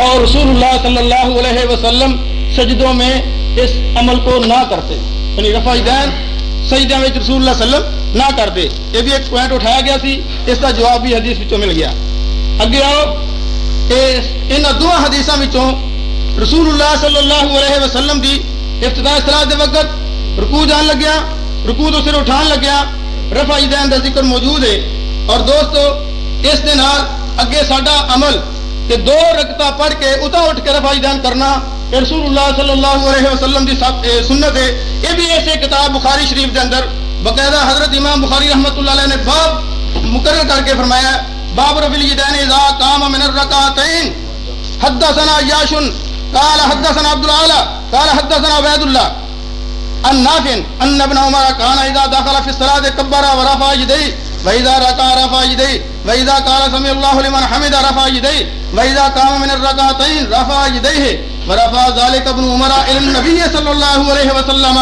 اور رسول اللہ صلی اللہ علیہ وسلم سجدوں میں اس عمل کو نہ کرتے۔ یعنی رفع دین سجدے میں رسول اللہ وسلم نہ کر دے یہ بھی ایک پوائنٹ اٹھایا گیا سی، اس کا جواب بھی حدیث وچوں مل گیا۔ اگے آؤ ان دو حدیثوں وچوں رسول اللہ صلی اللہ علیہ وسلم دی افتتاح صلاح دے وقت رکوع جان لگیا، رکوع تو سر اٹھان لگیا۔ رفع دین دا ذکر موجود ہے۔ اور دوستو، اس دے نال اگے ساڈا عمل کہ دو رکتا پڑھ کے اتا اٹھ کے رفع دین کرنا رسول اللہ صلی اللہ علیہ وسلم دی سنت ہے، یہ بھی ایسے کتاب بخاری شریف دے اندر باقاعدہ حضرت امام بخاری رحمۃ اللہ علیہ نے باب مقرر کر کے فرمایا، باب رفع الیدین اذا قام من الرکعتین، حدثنا یاش قال حدثنا عبد الاعلى قال حدثنا عبید اللہ ان نافع، ان ابن عمر كان اذا دخل في الصلاه كبر ورفع يديه واذا ركع رفع يديه واذا قال سمع الله لمن حمد رفع يديه واذا قام من الركعتين رفع يديه ورفع ذلك ابن عمر الى النبي صلى الله عليه وسلم۔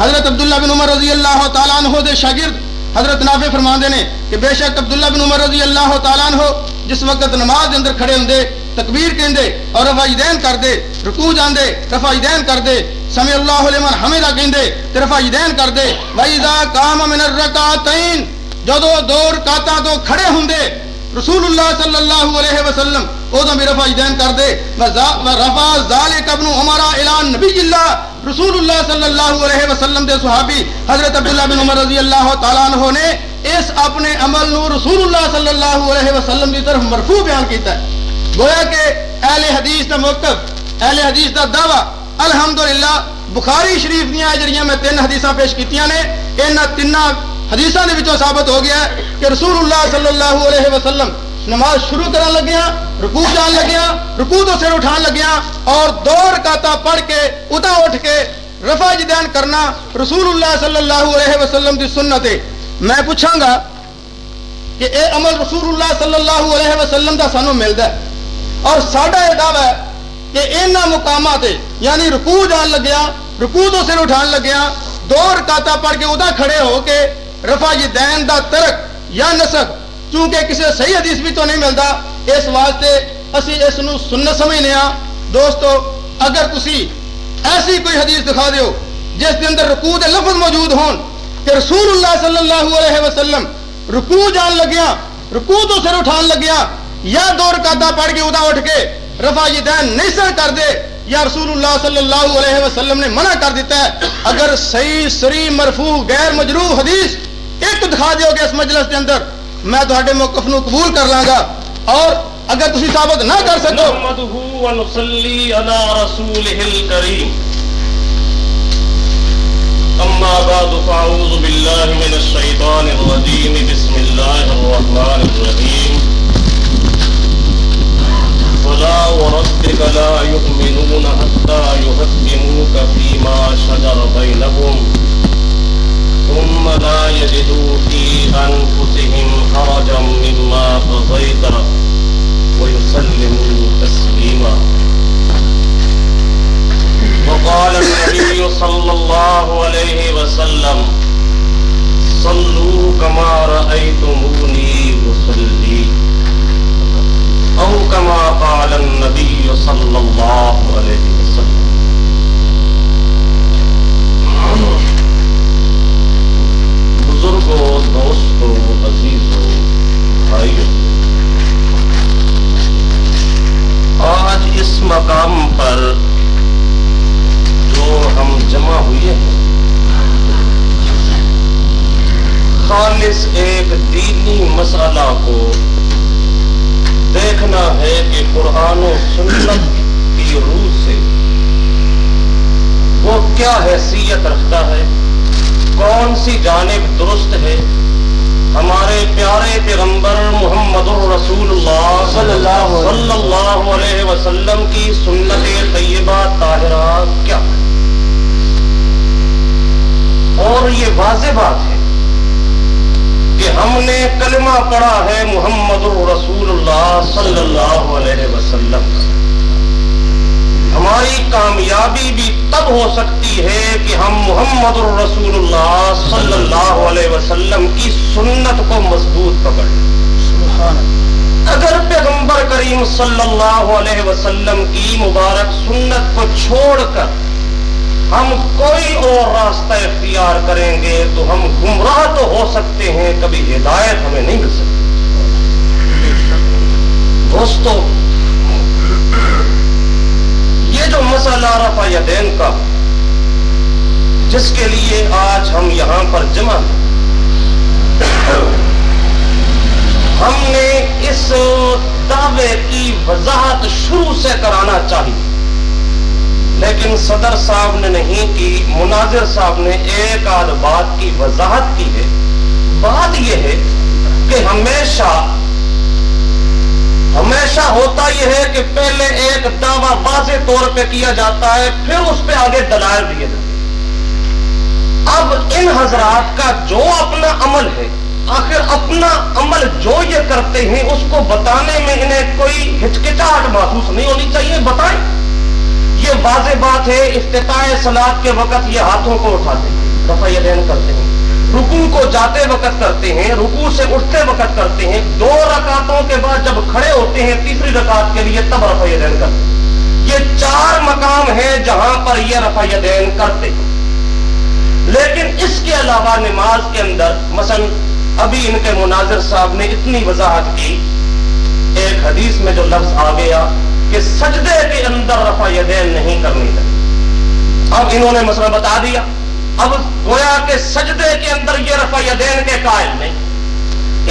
حضرت عبداللہ بن عمر رضی اللہ تعالیٰ عنہ دے شاگرد حضرت نافع فرماندے نے کہ بے شک عبداللہ بن عمر رضی اللہ تعالیٰ عنہ جس وقت نماز اندر کھڑے ہوندے تکبیر کہندے اور رفع دین کر دے، رکوع جاندے رفع دین کر دے، سمع اللہ لمن حمدہ کہندے تے رفع دین کر دے۔ وَإِذَا قَامَ مِنَ الرَّكَعَتَيْن جدو دو رکعتاں تو کھڑے ہوندے رسول اللہ صلی اللہ علیہ وسلم ادو بھی رفع دین کر دے۔ رفع ذالک ابن عمر اعلان نبی اللہ رسول اللہ صلی اللہ علیہ وسلم دے صحابی حضرت عبداللہ بن عمر رضی اللہ تعالیٰ عنہ نے اس اپنے عمل نو رسول اللہ صلی اللہ علیہ وسلم کی طرف مرفوع بیان کیتا ہے۔ گویا کہ اہل حدیث دا موقف، اہل حدیث دا دعویٰ، الحمدللہ بخاری شریف دیا جڑیاں میں تین حدیثاں پیش کیتیاں نے، ان تین حدیثاں دے وچوں ثابت ہو گیا ہے کہ رسول اللہ صلی اللہ علیہ وسلم نماز شروع کرن لگیا رکوع جان لگیا رکوع تو سر اٹھان لگیا اور دو رکعتاں پڑھ کے ادا اٹھ کے رفع جدین کرنا رسول اللہ صلی اللہ علیہ وسلم دی سنت ہے۔ میں پوچھاں گا کہ اے عمل رسول اللہ صلی اللہ علیہ وسلم دا سانو ملدا ہے؟ اور ساڈا یہ دعویٰ ہے کہ انہاں مقامات یعنی رکوع جان لگیا رکوع تو سر اٹھان لگیا دو رکعتاں پڑھ کے ادا کھڑے ہو کے رفع جدین دا ترک یا نسخ چونکہ کسی صحیح حدیث بھی تو نہیں ملتا۔ اس واسطے اسی اس نو سنت سمجھنے ہاں۔ دوستو، اگر تسی ایسی کوئی حدیث دکھا دیو جس کے اندر رکوع دے لفظ موجود ہون کہ رسول اللہ صلی اللہ علیہ وسلم رکوع جان لگیا، رکوع تو سر اٹھان لگیا، یا دو رکعتہ پڑھ کے ادا اٹھ کے رفع یدین نہیں سر کر دے، یا رسول اللہ صلی اللہ علیہ وسلم نے منع کر دیتا ہے۔ اگر صحیح، سری، مرفوع، غیر مجروح حدیث ایک دکھا دیو گے اس مجلس کے اندر میں تھوڑے موقف نو قبول کر لاں گا۔ اور اگر تسی ثابت نہ کر سکو۔ نحمده و ونصلي على رسوله الكريم أما بعد فأعوذ بالله من الشيطان الرجيم بسم الله الرحمن الرحيم فلا وربك لا يؤمنون حتى يحكموك فيما شجر بينهم ثم لا يجدوا في أنفسهم حرجا مما قضيت ويسلموا تسليما. وقال النبي صلى الله عليه وسلم، صلوا كما رأيتموني أصلي، أو كما قال النبي صلى الله عليه وسلم. بزرگوں دوستوں عزیزوں بھائیوں۔ سی جانب درست ہے۔ ہمارے پیارے پیغمبر محمد الرسول اللہ صلی اللہ صلی اللہ علیہ وسلم کی سنت طیبہ طاہرہ کیا؟ ہے اور یہ واضح بات ہے کہ ہم نے کلمہ پڑھا ہے محمد الرسول اللہ صلی اللہ علیہ وسلم کا۔ ہماری کامیابی بھی تب ہو سکتی ہے کہ ہم محمد الرسول اللہ صلی اللہ علیہ وسلم کی سنت کو مضبوط پکڑ اگر پیغمبر کریم صلی اللہ علیہ وسلم کی مبارک سنت کو چھوڑ کر ہم کوئی اور راستہ اختیار کریں گے تو ہم گمراہ تو ہو سکتے ہیں کبھی ہدایت ہمیں نہیں مل سکتی۔ دوستو جو مسئلہ رفع یدین کا، جس کے لیے آج ہم یہاں پر جمع ہیں۔ ہم نے اس دعوے کی وضاحت شروع سے کرانا چاہیے لیکن صدر صاحب نے نہیں کی، مناظر صاحب نے ایک آدھ بات کی وضاحت کی ہے۔ بات یہ ہے کہ ہمیشہ ہمیشہ ہوتا یہ ہے کہ پہلے ایک دعویٰ واضح طور پہ کیا جاتا ہے، پھر اس پہ آگے دلائل دیے جاتے اب ان حضرات کا جو اپنا عمل ہے، آخر اپنا عمل جو یہ کرتے ہیں، اس کو بتانے میں انہیں کوئی ہچکچاہٹ محسوس نہیں ہونی چاہیے۔ بتائیں۔ یہ واضح بات ہے، افتتاح سلاد کے وقت یہ ہاتھوں کو اٹھاتے ہیں، رفع دین کرتے ہیں۔ رکو کو جاتے وقت کرتے ہیں رکو سے اٹھتے وقت کرتے ہیں۔ دو رکعتوں کے بعد جب کھڑے ہوتے ہیں، تیسری رکعت کے لیے تب رفع دین کرتے ہیں۔ یہ چار مقام ہیں جہاں پر یہ رفع دین کرتے ہیں۔ لیکن اس کے علاوہ نماز کے اندر، مثلا ابھی ان کے مناظر صاحب نے اتنی وضاحت کی، ایک حدیث میں جو لفظ آ گیا کہ سجدے کے اندر رفع یدین نہیں کرنی چاہیے اب انہوں نے مسئلہ بتا دیا۔ اب گویا کہ سجدے کے اندر یہ رفع یدین کے قائل نہیں۔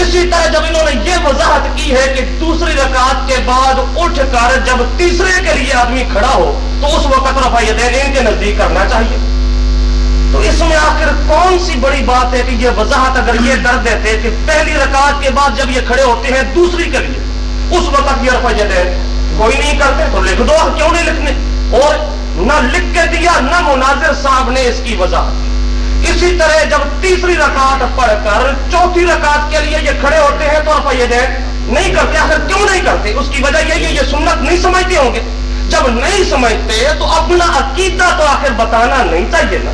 اسی طرح جب انہوں نے یہ وضاحت کی ہے کہ دوسری رکعت کے بعد اٹھ کر جب تیسرے کے لیے آدمی کھڑا ہو، تو اس وقت رفع یدین ان کے نزدیک کرنا چاہیے۔ تو اس میں آخر کون سی بڑی بات ہے کہ یہ وضاحت اگر یہ کر دیتے کہ پہلی رکعت کے بعد جب یہ کھڑے ہوتے ہیں دوسری کے لیے، اس وقت یہ رفع یدین کوئی نہیں کرتے، تو لکھ دو کیوں نہیں لکھنے؟ اور نہ لکھ کے دیا، نہ مناظر صاحب نے اس کی وضاحت اسی طرح جب تیسری رکعت پڑھ کر چوتھی رکعت کے لیے یہ کھڑے ہوتے ہیں تو یہ نہیں کرتے، آخر کیوں نہیں کرتے؟ اس کی وجہ یہ یہ سنت نہیں سمجھتے ہوں گے۔ جب نہیں سمجھتے تو اپنا عقیدہ تو آخر بتانا نہیں چاہیے نا۔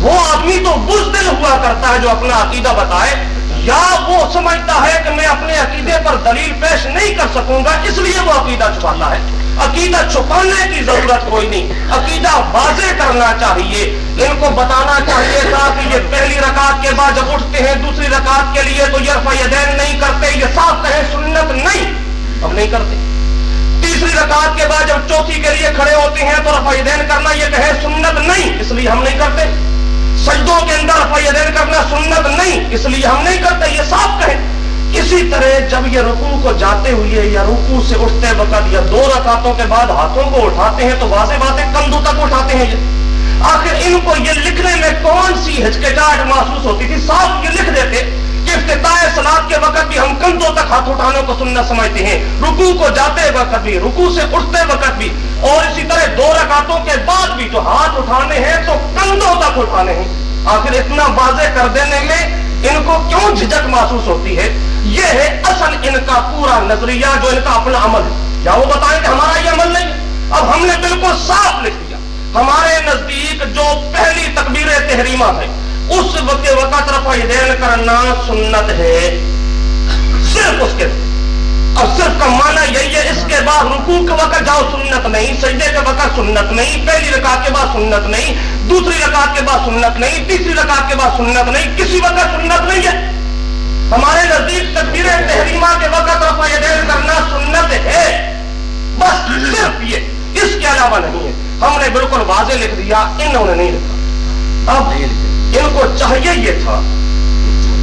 وہ آدمی تو بزدل ہوا کرتا ہے جو اپنا عقیدہ بتائے۔ یا وہ سمجھتا ہے کہ میں اپنے عقیدے پر دلیل پیش نہیں کر سکوں گا، اس لیے وہ عقیدہ چھپاتا ہے۔ عقیدہ چھپانے کی ضرورت کوئی نہیں، عقیدہ واضح کرنا چاہیے۔ ان کو بتانا چاہیے تھا کہ یہ پہلی رکعت کے بعد جب اٹھتے ہیں، دوسری رکعت کے لیے تو یہ فیدین نہیں کرتے، یہ صاف کہیں سنت نہیں، اب نہیں کرتے۔ تیسری رکعت کے بعد جب چوتھی کے لیے کھڑے ہوتے ہیں تو رفیدین کرنا یہ کہے سنت نہیں، اس لیے ہم نہیں کرتے۔ سجدوں کے اندر فیدین کرنا سنت نہیں، اس لیے ہم نہیں کرتے، یہ صاف کہیں۔ اسی طرح جب یہ رکوع کو جاتے ہوئے یا رکوع سے اٹھتے وقت یا دو رکعتوں کے بعد ہاتھوں کو اٹھاتے ہیں تو واضح باتیں کندھوں تک اٹھاتے ہیں آخر ان کو یہ لکھنے میں کون سی ہچکچاہٹ محسوس ہوتی تھی؟ صاف یہ لکھ دیتے کہ افتتاح سلاد کے وقت بھی ہم کندھوں تک ہاتھ اٹھانے کو سننا سمجھتے ہیں۔ رکوع کو جاتے وقت بھی، رکوع سے اٹھتے وقت بھی۔ اور اسی طرح دو رکعتوں کے بعد بھی جو ہاتھ اٹھانے ہیں تو کندھوں تک اٹھانے ہیں۔ آخر اتنا واضح کر دینے میں ان کو کیوں جھجک محسوس ہوتی ہے؟ یہ ہے اصل ان کا پورا نظریہ جو ان کا اپنا عمل ہے۔ یا وہ بتائیں کہ ہمارا یہ عمل نہیں؟ اب ہم نے بالکل صاف لکھ دیا۔ ہمارے نزدیک جو پہلی تقبیر تحریمہ ہے، اس وقت وقت رفع دین کرنا سنت ہے۔ صرف اس کے اور صرف کا معنی یہی ہے، اس کے بعد رکوع کے وقت جاؤ، سنت نہیں سجدے کے وقت سنت نہیں پہلی رکعت کے بعد سنت نہیں دوسری رکعت کے بعد سنت نہیں تیسری رکعت کے بعد سنت نہیں کسی وقت سنت نہیں ہے۔ ہمارے نزدیک تقبیر تحریمہ کے وقت رفع دین کرنا سنت ہے۔ بس صرف یہ، اس کے علاوہ نہیں ہے۔ ہم نے بالکل واضح لکھ دیا، انہوں نے نہیں لکھا۔ اب ان کو چاہیے یہ تھا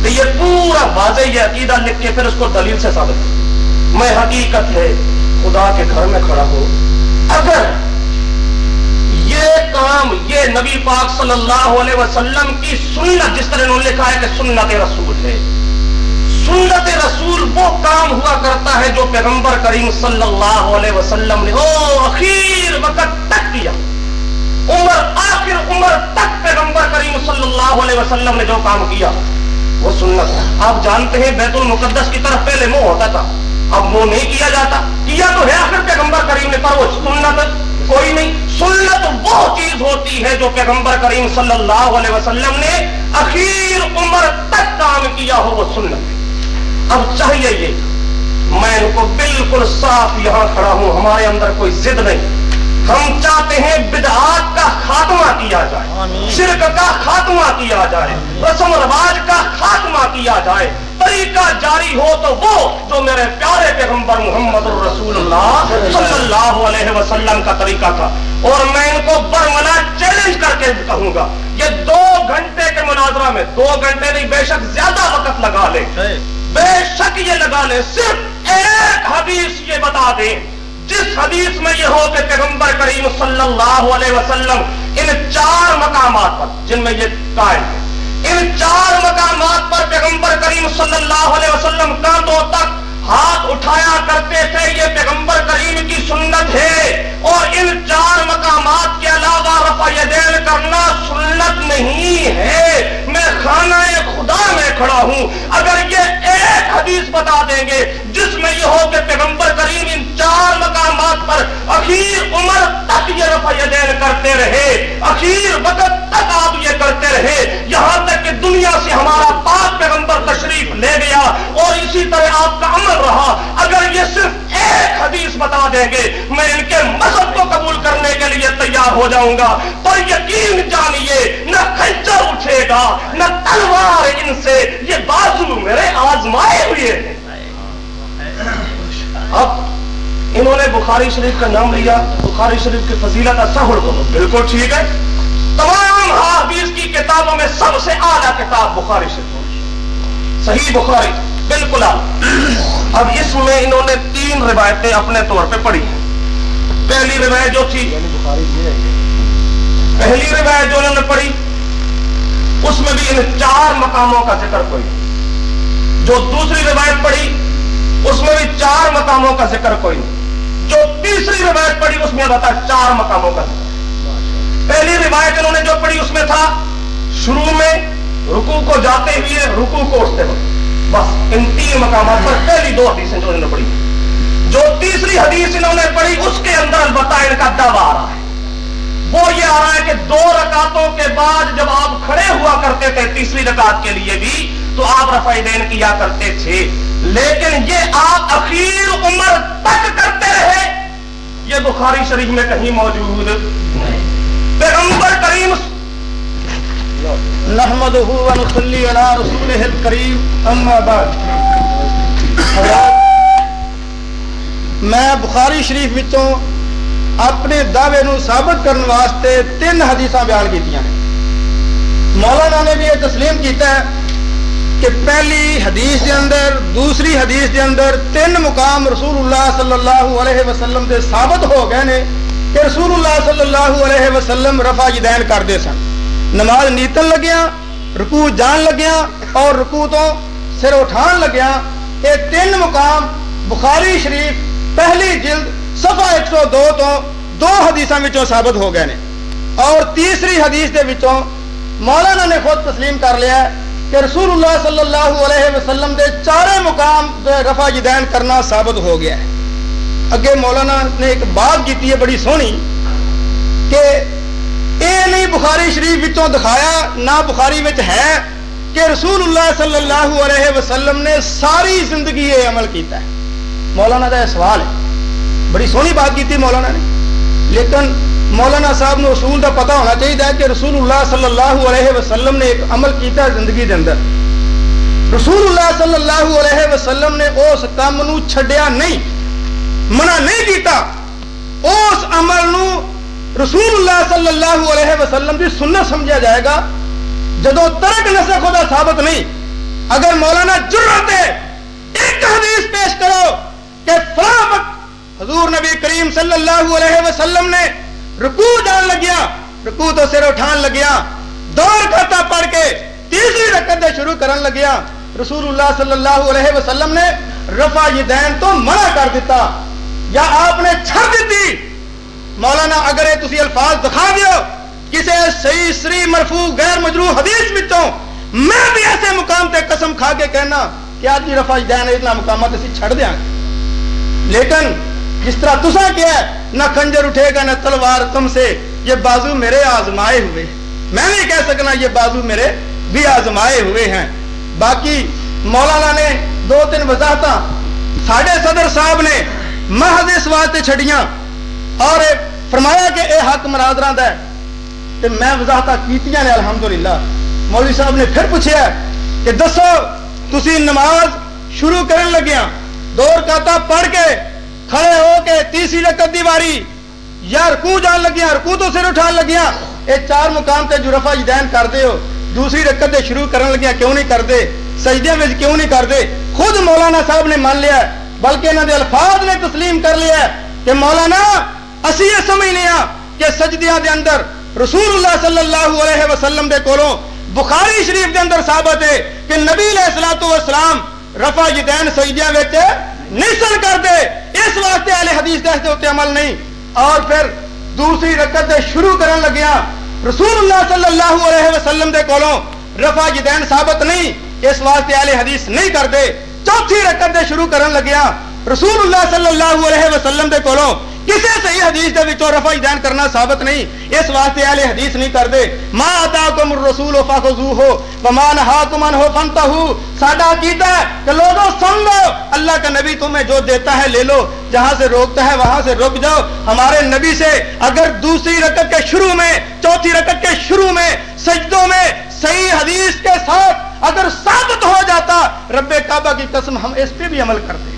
کہ یہ پورا واضح یہ عقیدہ لکھ کے پھر اس کو دلیل سے ثابت کر میں حقیقت ہے، خدا کے گھر میں کھڑا ہوں۔ اگر یہ کام یہ نبی پاک صلی اللہ علیہ وسلم کی سنت، جس طرح انہوں نے لکھا ہے کہ سنت رسول ہے۔ سنت رسول وہ کام ہوا کرتا ہے جو پیغمبر کریم صلی اللہ علیہ وسلم نے، او اخیر وقت تک کیا۔ عمر، آخر عمر تک پیغمبر کریم صلی اللہ علیہ وسلم نے جو کام کیا، وہ سنت۔ آپ جانتے ہیں بیت المقدس کی طرف پہلے منہ ہوتا تھا۔ اب وہ نہیں کیا جاتا۔ کیا تو ہے آخر پیغمبر کریم نے، پر وہ سنت کوئی نہیں۔ سنت وہ چیز ہوتی ہے جو پیغمبر کریم صلی اللہ علیہ وسلم نے اخیر عمر تک کام کیا ہو، وہ سنت اب چاہیے یہ، میں ان کو بالکل صاف یہاں کھڑا ہوں، ہمارے اندر کوئی ضد نہیں۔ ہم چاہتے ہیں بدعات کا خاتمہ کیا جائے شرک کا خاتمہ کیا جائے رسم رواج کا خاتمہ کیا جائے۔ طریقہ جاری ہو تو وہ جو میرے پیارے پیغمبر محمد الرسول اللہ صلی اللہ علیہ وسلم کا طریقہ تھا۔ اور میں ان کو برمنا چیلنج کر کے کہوں گا یہ دو گھنٹے کے مناظرہ میں دو گھنٹے نہیں بے شک زیادہ وقت لگا لے۔ بے شک یہ لگا لے صرف ایک حدیث یہ بتا دیں۔ جس حدیث میں یہ ہو کہ پیغمبر کریم صلی اللہ علیہ وسلم ان چار مقامات پر، جن میں یہ قائم ہے، ان چار مقامات پر پیغمبر کریم صلی اللہ علیہ وسلم کاندوں تک ہاتھ اٹھایا کرتے تھے، یہ پیغمبر کریم کی سنت ہے۔ اور ان چار مقامات کے علاوہ رفع یدین کرنا سنت نہیں ہے۔ میں خانہ خدا میں کھڑا ہوں۔ اگر یہ ایک حدیث بتا دیں گے جس میں یہ ہو کہ پیغمبر کریم ان چار مقامات پر اخیر عمر تک یہ رفع یدین کرتے رہے، اخیر وقت تک آپ یہ کرتے رہے، یہاں تک کہ دنیا سے ہمارا پاک پیغمبر تشریف لے گیا اور اسی طرح آپ کا عمل رہا۔ اگر یہ صرف ایک حدیث بتا دیں گے، میں ان کے مذہب کو قبول کرنے کے لیے تیار ہو جاؤں گا۔ پر یقین جانیے، نہ خنجر اٹھے گا، نہ تلوار ان سے یہ بازو میرے آزمائے ہوئے ہیں اب انہوں نے بخاری شریف کا نام لیا بخاری شریف کی فضیلت سہڑ کو بالکل ٹھیک ہے۔ تمام حدیث کی کتابوں میں سب سے اعلیٰ کتاب بخاری شریف۔ صحیح بخاری بالکل اب اس میں انہوں نے تین روایتیں اپنے طور پہ پڑھی ہیں۔ پہلی روایت جو تھی پہلی روایت جو انہوں نے پڑھی اس میں بھی ان چار مقاموں کا ذکر کوئی جو دوسری روایت پڑھی، اس میں بھی چار مقاموں کا ذکر کوئی جو تیسری روایت پڑھی، اس میں بتا چار مقاموں کا ذکر۔ پہلی روایت انہوں نے جو پڑھی، اس میں تھا، شروع میں رکو کو جاتے ہوئے رکو کو اٹھتے ہوئے بس، ان تین مقامات پر پہلی دو حدیثیں جو انہوں نے پڑھی۔ جو تیسری حدیث انہوں نے پڑھی، اس کے اندر البتہ ان کا دعویٰ آ رہا ہے۔ وہ یہ آ رہا ہے کہ دو رکعتوں کے بعد جب آپ کھڑے ہوا کرتے تھے تیسری رکعت کے لیے بھی، تو آپ رفع دین کیا کرتے تھے۔ لیکن یہ آپ اخیر عمر تک کرتے رہے۔ یہ بخاری شریف میں کہیں موجود پیغمبر کریم نحمد ونصلي على رسوله الكريم اما بعد۔ میں بخاری شریف وچوں اپنے دعوے نو ثابت کرنے واسطے تین حدیث بیان کی مولانا نے بھی یہ تسلیم کیتا ہے کہ پہلی حدیث دے اندر، دوسری حدیث دے اندر تین مقام رسول اللہ صلی اللہ علیہ وسلم دے ثابت ہو گئے نے کہ رسول اللہ صلی اللہ علیہ وسلم رفع جدین کرتے سن۔ نماز نیتن لگیا رکو جان لگیا اور رکو تو سر اٹھان لگیا یہ تین مقام بخاری شریف پہلی جلد صفحہ ایک سو دو تو دو حدیثوں ثابت ہو گئے نے۔ اور تیسری حدیث دے وچوں مولانا نے خود تسلیم کر لیا ہے کہ رسول اللہ صلی اللہ علیہ وسلم دے چارے مقام رفع جدین کرنا ثابت ہو گیا ہے۔ اگے مولانا نے ایک بات کی ہے بڑی سونی کہ یہ نہیں بخاری شریف دکھایا نہ بخاری ہے کہ رسول اللہ صلی اللہ علیہ وسلم نے ساری زندگی یہ عمل کیتا ہے۔ مولانا کا یہ سوال ہے۔ بڑی سونی بات کی مولانا نے۔ لیکن مولانا صاحب نے اصول کا پتا ہونا چاہیے کہ رسول اللہ صلی اللہ علیہ وسلم نے ایک عمل کیتا زندگی کے اندر۔ رسول اللہ صلی اللہ علیہ وسلم نے اس کام چھڈیا نہیں، منع نہیں کیتا۔ اس عمل نو رسول اللہ صلی اللہ علیہ وسلم کی سنت سمجھا جائے گا۔ جدو ترک نسے خدا ثابت نہیں، اگر مولانا جرت ہے، ایک حدیث پیش کرو کہ فلاں وقت حضور نبی کریم صلی اللہ علیہ وسلم نے رکو جان لگیا رکو تو سر اٹھان لگیا، دور کرتا پڑھ کے تیسری رکعت دے شروع کرن لگیا۔ رسول اللہ صلی اللہ علیہ وسلم نے رفع یدین تو منع کر دیتا۔ یا آپ نے چھڑ دیتی؟ مولانا، اگر یہ تھی الفاظ دکھا دیو کسی صحیح، سری مرفو غیر مجرو حدیث بچوں میں بھی ایسے مقام تے قسم کھا کے کہنا کہ آج کی رفا دین اتنا مقامات اسی چھڑ دیا لیکن جس طرح تسا کیا ہے، نہ کنجر اٹھے گا، نہ تلوار تم سے، یہ بازو میرے آزمائے ہوئے میں نہیں کہہ سکنا یہ بازو میرے بھی آزمائے ہوئے ہیں۔ باقی مولانا نے دو تین وضاحت ساڈے صدر صاحب نے محض اس واسطے چھڑیاں اور فرمایا کہ اے حق مرادرا ہے۔ کہ میں وضاحت کیتیاں نے، الحمدللہ۔ مولوی صاحب نے پھر پوچھا کہ دسو، تسی نماز شروع کرن لگیا ہاں؟ دو رکاتا پڑھ کے کھڑے ہو کے تیسری رکعت دی واری۔ یا رکوع جان لگیا رکوع تو سر اٹھان لگیا۔ اے چار مقام تے جو رفع جدین کر دے ہو دوسری رکعت دے شروع کرن لگیا، کیوں نہیں کر دے سجدے میں کیوں نہیں کر دے خود مولانا صاحب نے مان لیا، بلکہ انہوں نے الفاظ نے تسلیم کر لیا کہ مولانا، اسی یہ سمجھنے ہاں کہ سجدیاں دے اندر رسول اللہ صلی اللہ علیہ وسلم دے کولوں بخاری شریف دے اندر ثابت ہے کہ نبی علیہ الصلوۃ والسلام رفع یدین سجدیاں وچ نسل کر دے، اس واسطے اہل حدیث دے ہوتے عمل نہیں۔ اور پھر دوسری رکعت دے شروع کرن لگیا رسول اللہ صلی اللہ علیہ وسلم دے کولوں رفع جدین ثابت نہیں، اس واسطے اہل حدیث نہیں کر دے۔ چوتھی رکعت دے شروع کرن لگیا رسول اللہ صلی اللہ علیہ وسلم دے کولوں کسی صحیح حدیث دے وچوں رفع دین کرنا ثابت نہیں؟ اس واسطے اہل حدیث نہیں کر دے ما اتاکم الرسول فخذوه وما نهاکم عنه فانتهوا۔ ساڈا عقیدہ ہے کہ لوگوں سن لو۔ اللہ کا نبی تمہیں جو دیتا ہے لے لو۔ جہاں سے روکتا ہے وہاں سے رک جاؤ۔ ہمارے نبی سے اگر دوسری رکعت کے شروع میں، چوتھی رکعت کے شروع میں، سجدوں میں صحیح حدیث کے ساتھ اگر ثابت ہو جاتا، رب کعبہ کی قسم ہم اس پہ بھی عمل کرتے۔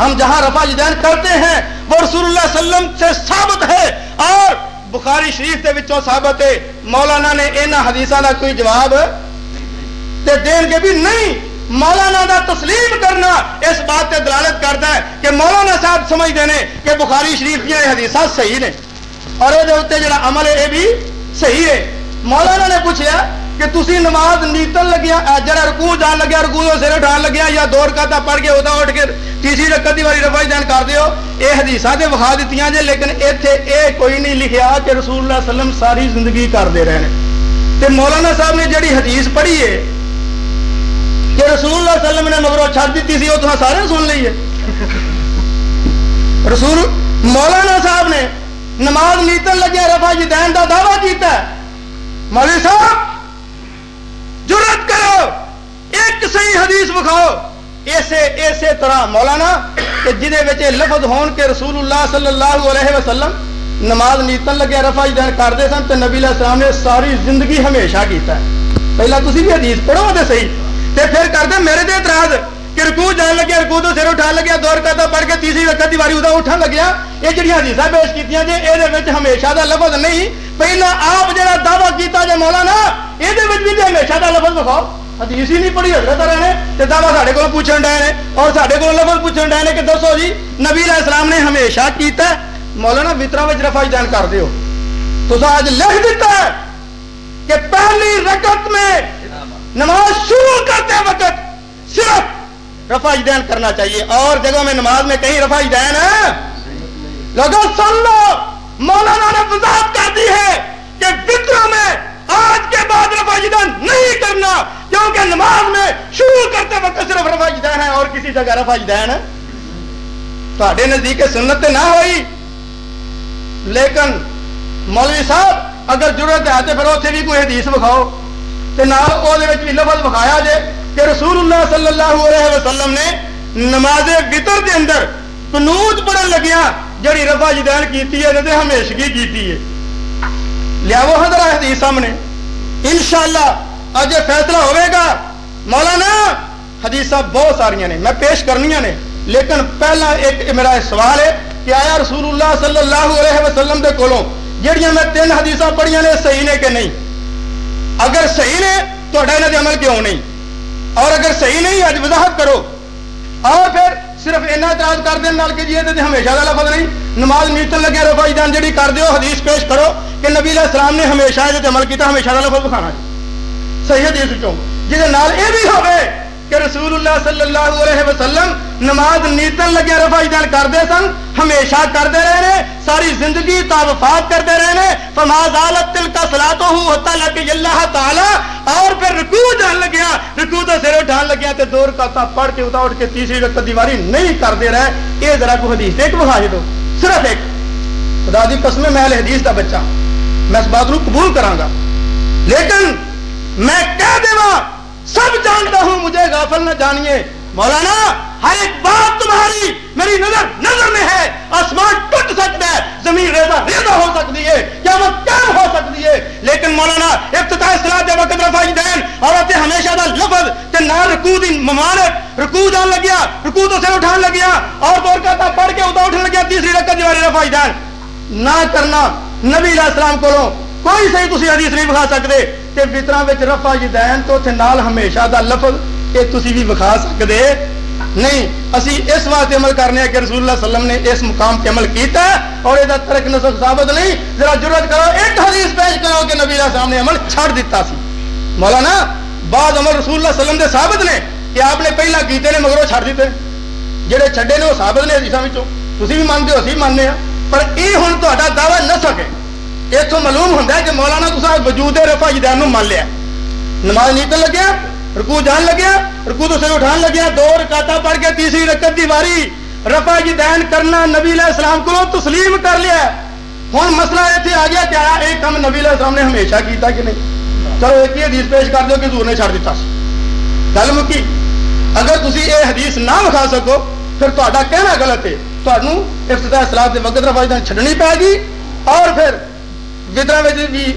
ہم جہاں رفا جدین کرتے ہیں، وہ رسول اللہ صلی اللہ علیہ وسلم سے ثابت ہے۔ اور بخاری شریف کے وچوں ثابت ہے، مولانا نے انہاں حدیثاں دا کوئی جواب تے دین کے بھی نہیں۔ مولانا دا تسلیم کرنا اس بات تے دلالت کرتا ہے کہ مولانا صاحب سمجھتے ہیں کہ بخاری شریف کی حدیثات صحیح نے۔ اور یہ جڑا عمل ہے، یہ بھی صحیح ہے۔ مولانا نے پوچھا کہ تسی نماز نیتن لگیا جڑا رکوع جان لگیا رکوع سر اٹھان لگیا یا دو رکعت پڑھ کے ادا اٹھ کے تیسری رکعت دی واری رفع دین کر دیو۔ اے حدیثاں تے وکھا دتیاں جے لیکن ایتھے اے کوئی نہیں لکھیا کہ رسول اللہ صلی اللہ علیہ وسلم ساری زندگی کردے رہے تے مولانا صاحب نے جڑی حدیث پڑھی ہے کہ رسول اللہ صلی اللہ علیہ وسلم نے مگروں چھڈ دتی سی او تھا سارے سن لئی ہے۔ رسول مولانا صاحب نے نماز نیتن لگیا، رفع دین دا دعویٰ کیتا ہے۔ مولوی صاحب جرت کرو ایک صحیح حدیث بکھاؤ۔ ایسے ایسے طرح مولانا کہ جہے لفظ ہون کے رسول اللہ صلی اللہ علیہ وسلم نماز نیتن لگے رفا دین کرتے سن تو نبی علیہ السلام نے ساری زندگی ہمیشہ کیتا ہے۔ پہلا تھی بھی حدیث پڑھو تو صحیح۔ تے پھر کرتے میرے دے اعتراض کہ رکو جان لگیا رکو تو سر اٹھا لگیا دور کرتا پڑھ کے تیسری رکعت دی واری ادا اٹھن لگیا۔ یہ جڑی حدیث پیش کیتیاں جی یہ ہمیشہ دا لفظ نہیں۔ پہلا آپ جڑا دعویٰ کیتا جے مولانا یہ بھی ہمیشہ دا لفظ بخاؤ حدیث ہی نہیں پڑھی حضرت رہے تے دعویٰ ساڈے کو پوچھن ڈے نے اور ساڈے کو لفظ پوچھن ڈے نے کہ دسو جی نبی علیہ السلام نے ہمیشہ کیتا ہے مولانا وطرا وچ رفع جان کر دیو تو اج لکھ دیتا ہے کہ پہلی رکعت میں نماز شروع کرتے وقت صرف رفع دین کرنا چاہیے اور جگہوں میں نماز میں کہیں رفع دین ہے لوگوں سن لو مولانا نے وضاحت کر دی ہے کہ فطروں میں آج کے بعد رفع دین نہیں کرنا کیونکہ نماز میں شروع کرتے وقت صرف رفع دین ہے اور کسی جگہ رفع دین ہے۔ تو نزدیک سنت نہ ہوئی۔ لیکن مولوی صاحب، اگر ضرورت ہے تو پھر اتنے بھی کوئی حدیث بکھاؤ تو نال وہ لفظ بکھایا جائے کہ رسول اللہ صلی اللہ علیہ وسلم نے نماز وطر کے اندر قنوت پڑھن لگیا جڑی رفا جدین کیتی ہے ہمیشگی کیتی ہے۔ لیا وہ حضرہ حدیث سامنے۔ انشاءاللہ اج فیصلہ ہوئے گا۔ مولانا، حدیث بہت ساری نے، میں پیش کرنی نے، لیکن پہلا ایک میرا سوال ہے کہ آیا رسول اللہ صلی اللہ علیہ وسلم دے کولوں جڑیاں میں تین حدیث پڑھیاں نے، صحیح نے کہ نہیں؟ اگر صحیح نے تو انہیں عمل کیوں نہیں؟ اور اگر صحیح نہیں، اج وضاحت کرو۔ اور پھر صرف اینا اعتراض کر دین نال کہ جی یہ ہمیشہ کا لفظ نہیں۔ نماز نیتن لگے رو بھائی جان جی کر دیو حدیث پیش کرو کہ نبی علیہ السلام نے ہمیشہ یہ عمل کیا ہمیشہ کا لفظ بکھانا جی۔ صحیح حدیث چوں جہد نال یہ بھی ہوئے کہ رسول اللہ صلی اللہ علیہ وسلم نماز نیتن لگے رفع دین کرتے سن ہمیشہ کرتے رہے نے ساری زندگی تعارفات کرتے رہے نے فماز عالت تل کا سلاتو ہو ہوتا لگے اللہ تعالی اور پھر رکوع جان لگیا رکوع تو سر اٹھان لگیا تے دور کا پڑھ کے اٹھا اٹھ کے تیسری رکعت دیواری نہیں کرتے رہے یہ ذرا کو حدیث ایک بخا دو صرف ایک خدا دی قسم میں حدیث دا بچہ میں اس بات کو قبول کراں گا لیکن میں کہہ دیواں سب جانتا ہوں، مجھے غافل نہ جانیے۔ مولانا، ہر ایک بات تمہاری میری نظر نظر میں ہے۔ آسمان ٹوٹ سکتا ہے، زمین ریزا ریزا ہو سکتی ہے کیا وہ کام ہو سکتی ہے؟ لیکن مولانا ابتدا سلاد دے وقت رفا دین اور اتنے ہمیشہ دا لفظ تے نال رکوع دی ممانت رکوع جان لگیا، رکوع تو سے اٹھان لگیا، اور دور کا پڑھ کے ادا اٹھن لگیا، تیسری رکعت دی واری رفا دین نہ کرنا نبی علیہ السلام کو کوئی صحیح تسی حدیث نہیں بکھا سکتے۔ کہ وطرا رفا دین تو تے نال ہمیشہ دا لفظ یہ تسی بھی بکھا سکتے نہیں، اسی اس واسطے عمل کرنے کہ رسول اللہ صلی اللہ علیہ وسلم نے اس مقام پہ عمل کیتا ہے اور یہ ترک نسخ ثابت نہیں۔ ذرا ضرورت کرو، ایک حدیث پیش کرو کہ نبی اللہ نے عمل چھڑ دیتا سی۔ مولانا، بعد عمل رسول اللہ صلی اللہ علیہ وسلم دے ثابت نے کہ آپ نے پہلا کیتے نے مگروں چھڑ دیتے۔ جہے چھڈے نے وہ ثابت نے حدیثوں تھی بھی مانتے ہو، اسی ماننے ہیں پر یہ ہوں تا دعوی نہ سکے۔ اتوں معلوم ہوتا ہے کہ مولانا تصا وجود رفا جدین مان لیا نماز نیتن لگیا رکو جان لگیا رکو تو سر اٹھان لگیا دو رکاتا پڑھ کے تیسری رکت دی واری رفا جی دین کرنا نبی علیہ السلام کو تسلیم کر لیا ہوں مسئلہ اتنے آ گیا کیا ایک کام نبی علیہ السلام نے ہمیشہ کیتا کہ نہیں چلو ایک ہی حدیث پیش کر دو کہ دور نے چھڑ دیتا سی گل مکی اگر تھی یہ حدیث نہ وکھا سکو پھر تا کہنا غلط ہے تمہوں افتتاح سلاد کے وقت رفا جان چڈنی پے گی اور پھر ودرا بھی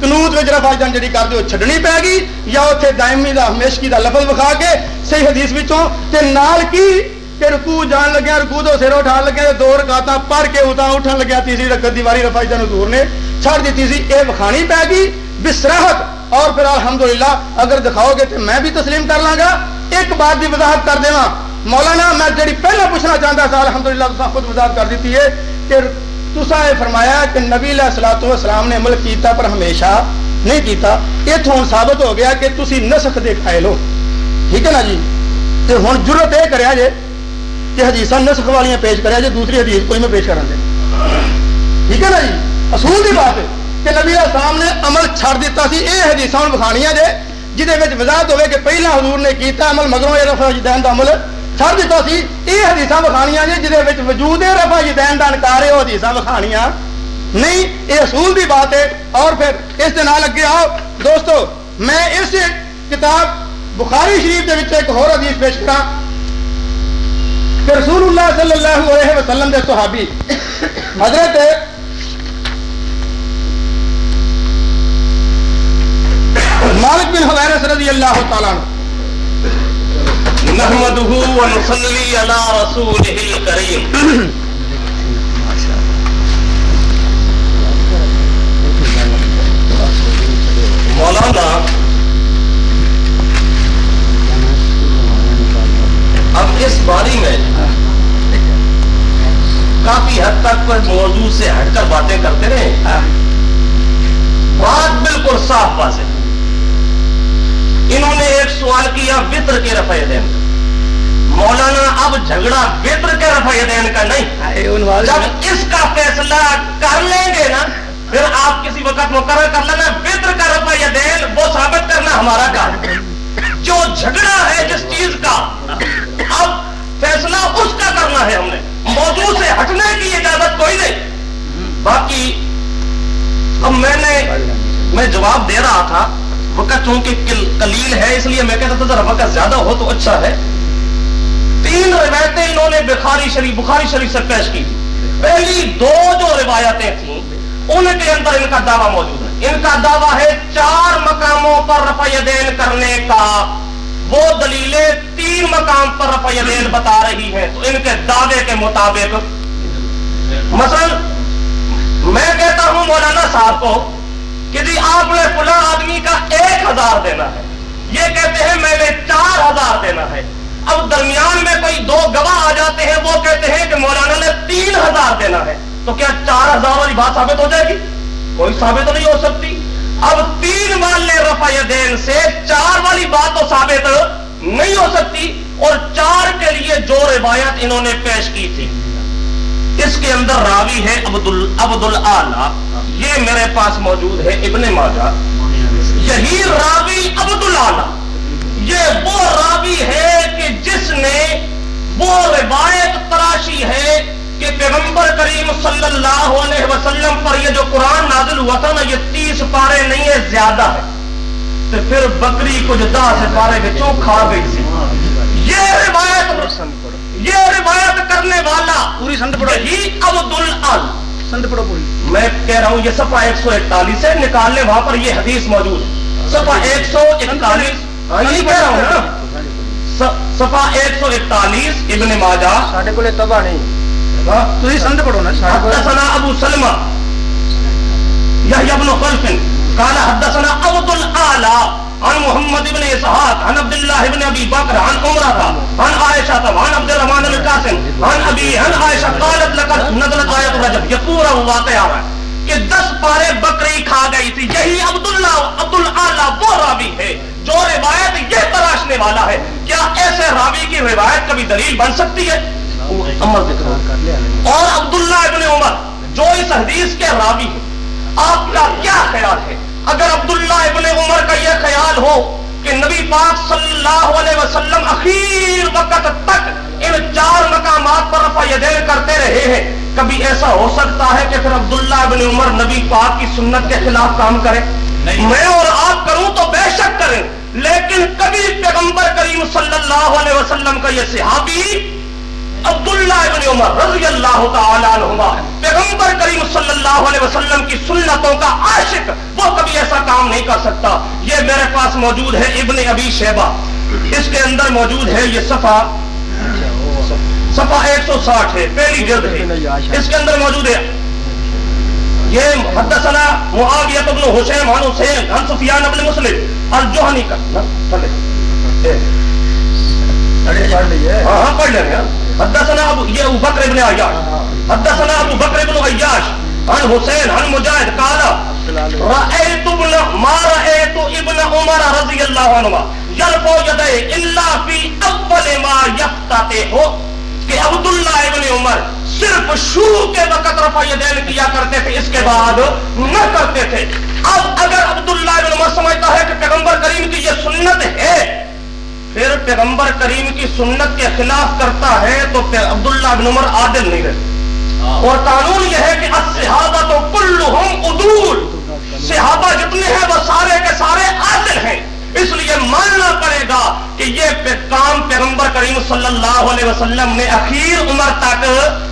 کنوت میں جرا فاجدان جڑی کر دو چھڈنی پے گی یا اتنے دائمی دا ہمیشگی دا لفظ بکھا کے صحیح حدیث وچوں تے نال کی کہ رکوع جان لگیا رکوع دو سر اٹھان لگیا دو رکعتاں پڑھ کے اتا اٹھن لگیا تیسری رکعت دی واری رفاجدان حضور نے چھڑ دیتی سی اے بخانی پے گی بسراحت اور پھر الحمدللہ اگر دکھاؤ گے تو میں بھی تسلیم کر لاں گا ایک بات دی وضاحت کر دیواں مولانا میں جڑی پہلا پوچھنا چاہتا تھا الحمدللہ تساں خود وضاحت کر دیتی ہے کہ تسا یہ فرمایا کہ نبی علیہ السلاۃ والسلام نے عمل کیتا پر ہمیشہ نہیں کیتا۔ یہ ہوں ثابت ہو گیا کہ تسی نسخ دے قائل ہو۔ ٹھیک ہے نا جی؟ تو ہوں ضرورت یہ کریا جے کہ حدیث نسخ والی پیش کریا جے، دوسری حدیث کوئی میں پیش کرا دے۔ ٹھیک ہے نا جی؟ اصول کی بات ہے کہ نبی علیہ السلام نے عمل چھڑ دیتا سی یہ حدیث بخانیاں جے جہد وضاحت ہوئے کہ پہلا حضور نے کیتا عمل، مگروں یہ رفا جدین کا عمل چھڑ دیتا سی یہ حدیث بخانیاں نے جہد وجود رفا جدین کا انکار ہے وہ حدیث بخانیاں نہیں یہ اصول کی بات ہے اور پھر اس دن اگے آؤ دوستو میں اس کتاب بخاری شریف کے ایک اور حدیث پیش کرا کہ رسول اللہ صلی اللہ علیہ وسلم کے صحابی حضرت مالک بن حویرس رضی اللہ تعالیٰ عنہ نحمده ونصلي على رسوله الكريم. مولانا، اب اس باری میں کافی حد تک موضوع سے ہٹ کر باتیں کرتے رہے۔ بات بالکل صاف پاس ہے انہوں نے ایک سوال کیا، وطر کے رفع دین۔ مولانا اب جھگڑا وطر کے رفع دین کا نہیں۔ جب اس کا فیصلہ کر لیں گے نا پھر آپ کسی وقت مقرر کر لینا وطر کا رفع دین وہ ثابت کرنا ہمارا کام جو جھگڑا ہے جس چیز کا اب فیصلہ اس کا کرنا ہے ہم نے۔ موضوع سے ہٹنے کی اجازت کوئی نہیں۔ باقی اب میں نے میں جواب دے رہا تھا وقت چونکہ کلیل ہے اس لیے میں کہتا تھا ذرا وقت زیادہ ہو تو اچھا ہے۔ تین روایتیں انہوں نے بخاری شریف بخاری شریف سے پیش کی۔ پہلی دو جو روایتیں تھیں، ان کے اندر ان کا دعویٰ موجود ہے۔ ان کا دعویٰ ہے چار مقاموں پر رفع دین کرنے کا۔ وہ دلیلیں تین مقام پر رفع دین بتا رہی ہیں۔ تو ان کے دعوے کے مطابق مثلا میں کہتا ہوں مولانا صاحب کو کہ جی آپ نے فلاں آدمی کا ایک ہزار دینا ہے۔ یہ کہتے ہیں میں نے چار ہزار دینا ہے۔ اب درمیان میں کوئی دو گواہ آ جاتے ہیں، وہ کہتے ہیں کہ مولانا نے تین ہزار دینا ہے۔ تو کیا چار ہزار والی بات ثابت ہو جائے گی؟ کوئی ثابت نہیں ہو سکتی۔ اب تین والے رفع دین سے چار والی بات تو ثابت نہیں ہو سکتی اور چار کے لیے جو روایت انہوں نے پیش کی تھی۔ اس کے اندر راوی ہے عبد عبد یہ میرے پاس موجود ہے ابن ماجہ۔ یہی راوی عبد یہ وہ راوی ہے کہ جس نے وہ روایت تراشی ہے کہ پیغمبر کریم صلی اللہ علیہ وسلم پر یہ جو قرآن نازل ہوا تھا نا یہ تیس پارے نہیں ہے زیادہ ہے۔ تو پھر بکری کچھ دہ سے پارے بچوں کھا گئی سی یہ روایت یہ روایت کرنے والا پوری سند پڑھو۔ یہی عبد ال سند پڑھو پوری۔ میں کہہ رہا ہوں یہ سفا ایک سو اکتالیس ہے نکالنے وہاں پر یہ حدیث موجود ہے۔ سفا ایک سو اکتالیس ہاں یہ کہہ رہا ہوں نا۔ س- سفا ایک سو اکتالیس ابن ماجہ۔ ساڈے کولے تبا نہیں۔ ہاں؟ تھی سند پڑھو نا حدثنا ابو سلمہ۔ يحيى بن خلف۔ قال حدثنا عبد الاعلى عن محمد بن اسحاق عن عبد الله بن ابي بكر عن عمره عن عائشه عن عبد الرحمن بن القاسم عن ابي عن عائشه قالت لقد نزلت ايه رجب یہ پورا واقعہ ہے کہ دس پارے بکری کھا گئی تھی۔ یہی عبداللہ عبد الاعلی وہ راوی ہے۔ جو روایت یہ تراشنے والا ہے، کیا ایسے راوی کی روایت کبھی دلیل بن سکتی ہے؟ عمر اور عبداللہ ابن عمر، جو اس حدیث کے راوی ہیں، آپ کا کیا خیال ہے؟ اگر عبداللہ ابن عمر کا یہ خیال ہو کہ نبی پاک صلی اللہ علیہ وسلم اخیر وقت تک ان چار مقامات پر رفع یدین کرتے رہے ہیں، کبھی ایسا ہو سکتا ہے کہ پھر عبداللہ ابن عمر نبی پاک کی سنت کے خلاف کام کرے میں اور آپ کروں تو بے شک کریں۔ لیکن کبھی پیغمبر کریم صلی اللہ علیہ وسلم کا یہ صحابی عبداللہ ابن عمر رضی اللہ تعالی عنہما، پیغمبر کریم صلی اللہ علیہ وسلم کی سنتوں کا عاشق، وہ کبھی ایسا کام نہیں کر سکتا۔ یہ میرے پاس موجود ہے ابن ابی شیبہ۔ اس کے اندر موجود ہے یہ صفحہ۔ صفحہ ایک سو ساٹھ ہے، پہلی جلد ہے۔ اس کے اندر موجود ہے یہ حدثنا معاویہ بن حسین عن حسین عن سفیان بن مسلم الجوہنی کا۔ ہاں ہاں پڑھ لیں۔ گے ہاں۔ حدثنا ابو یہ ابو بکر ابن عیاش۔ حدثنا ابو بکر ابن عیاش عن حسین عن مجاہد قال رأيت ابن ما رأيت ابن عمر رضی اللہ عنہ یرفع یدے الا فی اول ما یفتتح کہ عبداللہ ابن عمر صرف شروع کے وقت رفع یدین کیا کرتے تھے، اس کے بعد نہ کرتے تھے۔ اب اگر عبداللہ ابن عمر سمجھتا ہے کہ پیغمبر کریم کی یہ سنت ہے، پھر پیغمبر کریم کی سنت کے خلاف کرتا ہے تو عبداللہ بن عمر عادل نہیں رہتے۔ اور قانون یہ ہے کہ صحابہ تو کلہم عدول۔ صحابہ جتنے ہیں وہ سارے کے سارے عادل ہیں۔ اس لیے ماننا پڑے گا کہ یہ کام پیغمبر کریم صلی اللہ علیہ وسلم نے اخیر عمر تک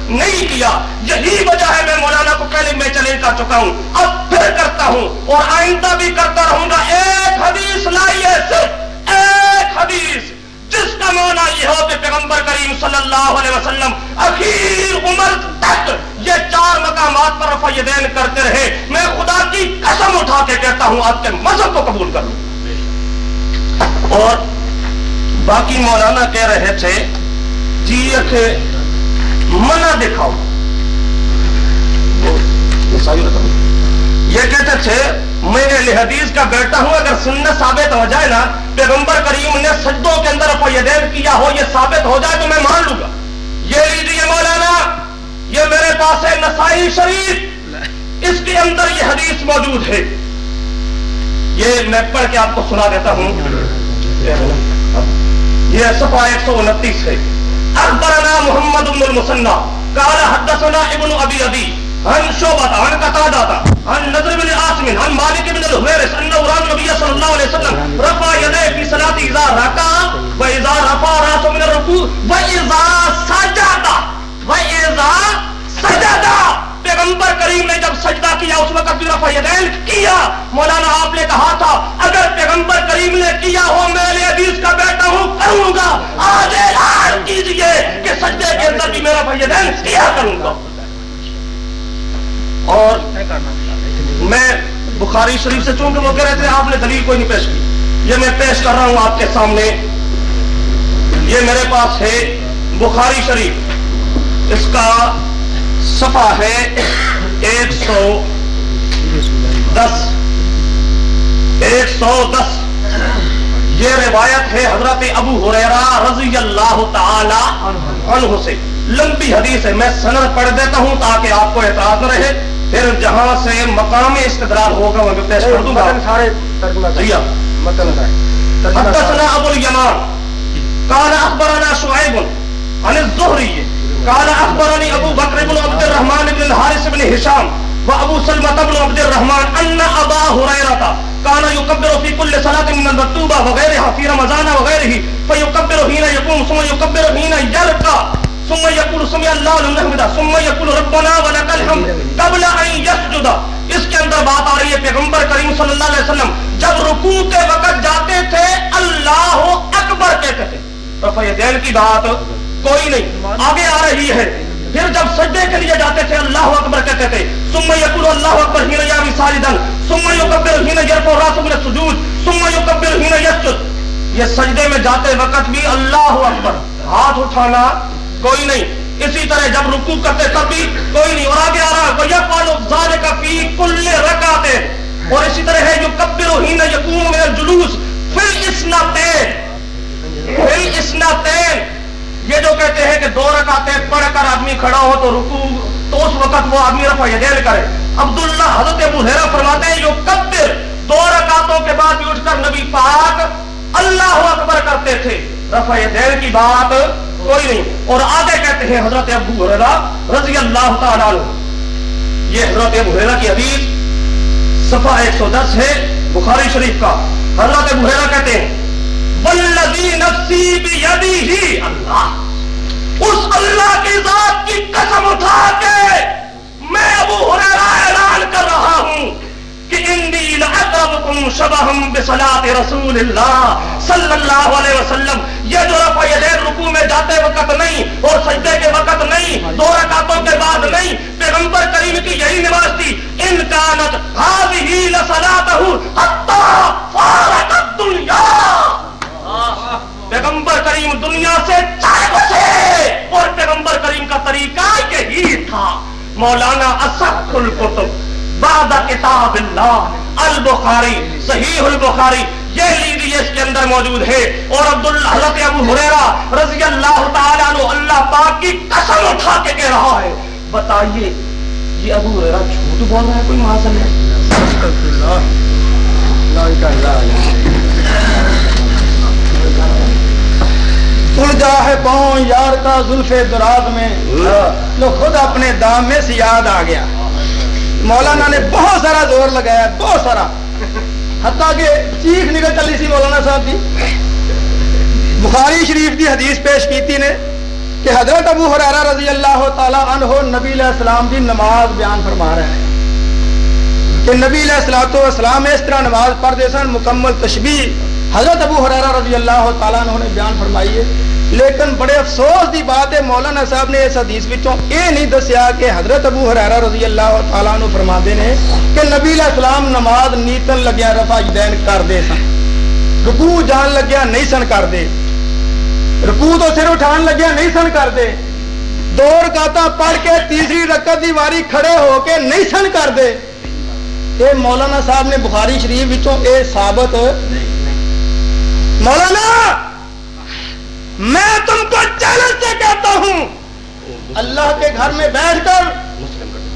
نہیں کیا۔ یہی وجہ ہے میں مولانا کو پہلے میں چیلنج کر چکا ہوں۔ اب پھر کرتا ہوں اور آئندہ بھی کرتا رہوں گا۔ ایک حدیث لائیے صرف ایک حدیث۔ جس کا معنی یہ ہو کہ پیغمبر کریم صلی اللہ علیہ وسلم اخیر عمر تک یہ چار مقامات پر رفع یدین کرتے رہے۔ میں خدا کی قسم اٹھا کے کہتا ہوں، آپ کے مذہب کو قبول کر لوں اور باقی مولانا کہہ رہے تھے جی کہ منع دکھاؤ۔ یہ کہتے تھے، میں اہل حدیث کا بیٹا ہوں، اگر سنت ثابت ہو جائے نا، پیغمبر کریم نے سجدوں کے اندر فیدین کیا ہو، یہ ثابت ہو جائے تو میں مان لوں گا۔ یہ لیجیے مولانا، یہ میرے پاس ہے نسائی شریف۔ اس کے اندر یہ حدیث موجود ہے۔ یہ میں پڑھ کے آپ کو سنا دیتا ہوں۔ یہ صفحہ ایک سو انتیس ہے۔ اخبرنا محمد بن المثنى قال حدثنا ابن ابي ابي عن شعبة عن قتادة عن نضر بن عاصم، عن مالك بن الحويرث انه راى النبي صلى الله عليه وسلم رفع يديه في صلاه اذا ركع واذا رفع راسه من الركوع واذا سجد واذا سجد۔ پیغمبر کریم نے جب سجدہ کیا، اس وقت بھی رفع یدین کیا۔ مولانا آپ نے کہا تھا، اگر پیغمبر کریم نے کیا ہو، میں نے حدیث کا بیٹا ہوں، کروں گا۔ آج اعلان کیجیے کہ سجدے کے اندر بھی میرا رفع یدین کیا کروں گا۔ اور میں بخاری شریف سے چونکہ وہ کہہ رہے تھے، آپ نے دلیل کوئی نہیں پیش کی۔ یہ میں پیش کر رہا ہوں آپ کے سامنے۔ یہ میرے پاس ہے بخاری شریف۔ اس کا صفحہ ہے ایک سو دس۔ ایک سو دس۔ یہ روایت ہے حضرت ابو حریرہ رضی اللہ تعالی عنہ سے۔ لمبی حدیث ہے میں سند پڑھ دیتا ہوں تاکہ آپ کو اعتراض نہ رہے۔ پھر جہاں سے مقام استدلال ہوگا وہ میں پیش کر دوں گا۔ جی ہاں۔ حدثنا ابو اليمان۔ قال اخبرنا شعيب عن الزهري قال اخبرني ابو بكر بن عبد الرحمن بن الحارث بن هشام وابو سلمة بن عبد الرحمن ان ابا هريرة كان يكبر في كل صلاة من المكتوبة وغيرها في رمضان وغيره فيكبر حين يقوم ثم يكبر حين يركع ثم يقول سمع الله لمن حمدا ثم يقول ربنا ولك الحمد قبل ان يسجد اس کے اندر بات آ رہی ہے پیغمبر کریم صلی اللہ علیہ وسلم جب رکوع کے وقت جاتے تھے اللہ اکبر کہتے تھے رفع دین کی بات کوئی نہیں. آگے آ رہی ہے. پھر جب سجدے کے لیے جاتے تھے، اللہ اکبر کہتے تھے، ثم یقول اللہ اکبر ہی یا ساجدن ثم یکبر ہی یرفع راسه من السجود، ثم یکبر ہی یسجد یہ سجدے میں جاتے وقت بھی اللہ اکبر. ہاتھ اٹھانا کوئی نہیں. اسی طرح جب رکوع کرتے تب بھی کوئی نہیں. اور آگے آ رہا ہے، وَيَفْعَلُ ذَلِكَ فِي كُلِّ رَكَعَةٍ اور اسی طرح ہے، يُكَبِّرُ حِينَ يَقُومُ مِنَ الْجُلُوسِ. فِي الْإِسْنَتَيْنِ فِي الْإِسْنَتَيْنِ یہ جو کہتے ہیں کہ دو رکعتیں پڑھ کر آدمی کھڑا ہو تو رکوع، تو اس وقت وہ آدمی رفع یدین کرے۔ عبداللہ حضرت ابو حیرہ فرماتے ہیں یُكَبِّر دو رکعتوں کے بعد بھی اٹھ کر نبی پاک اللہ اکبر کرتے تھے، رفع یدین کی بات کوئی نہیں۔ اور آگے کہتے ہیں حضرت ابو حریرہ رضی اللہ تعالیٰ عنہ۔ یہ حضرت ابو حریرہ کی حدیث صفحہ 110 ہے، بخاری شریف کا۔ حضرت ابو حریرہ کہتے ہیں والذی نفسی بیدیہ اللہ اس اللہ کی ذات کی قسم اٹھا کے میں ابو حریرہ اعلان کر رہا ہوں کہ انی لعقربکم شبہم بصلاة رسول اللہ صلی اللہ علیہ وسلم۔ یہ جو رفع یدین رکوع میں جاتے وقت نہیں اور سجدے کے وقت نہیں، دو رکعتوں کے بعد نہیں، پیغمبر کریم کی یہی نماز تھی۔ ان کانت هذه لصلاته حتى فارق الدنیا۔ پیغمبر کریم دنیا سے چلے۔ بسے اور پیغمبر کریم کا طریقہ یہی تھا۔ مولانا اصح الکتب بعد کتاب اللہ، البخاری، صحیح البخاری، یہ لیجیے اس کے اندر موجود ہے۔ اور عبداللہ حضرت ابو حریرہ رضی اللہ تعالیٰ عنہ اللہ پاک کی قسم اٹھا کے کہہ رہا ہے۔ بتائیے، یہ ابو حریرہ جھوٹ بول رہا ہے، کوئی معاذ اللہ الجا ہے پاؤں یار کا زلف دراز میں۔ تو خود اپنے دام میں سے یاد آ گیا۔ مولانا نے بہت سارا زور لگایا، بہت سارا۔ حتیٰ کہ چیخ نکل چلی سی مولانا صاحب کی بخاری شریف کی حدیث پیش کیتی نے کہ حضرت ابو حرارہ رضی اللہ تعالی عنہ نبی علیہ السلام کی نماز بیان فرما رہے ہیں۔ کہ نبی علیہ السلام اسلام اس طرح نماز پڑھتے سن، مکمل تشبیح حضرت ابو حرارہ رضی اللہ تعالیٰ عنہ نے بیان فرمائی ہے، لیکن بڑے افسوس دی بات ہے، مولانا صاحب نے اس حدیث وچوں اے نہیں دسیا کہ حضرت ابو حرارہ رضی اللہ تعالیٰ عنہ فرماندے نے کہ نبی علیہ السلام نماز نیتن لگیا، رفع یدین کر دے سن۔ رکوع جان لگیا نہیں سن کر دے۔ رکوع تو سر اٹھان لگیا نہیں سن کر دے۔ دو رکعتاں پڑھ کے تیسری رکعت دی واری کھڑے ہو کے نہیں سن کر دے۔ اے مولانا صاحب نے بخاری شریف وچوں اے ثابت نہیں مولانا، میں تم کو چیلنج سے کہتا ہوں۔ اللہ کے گھر میں بیٹھ کر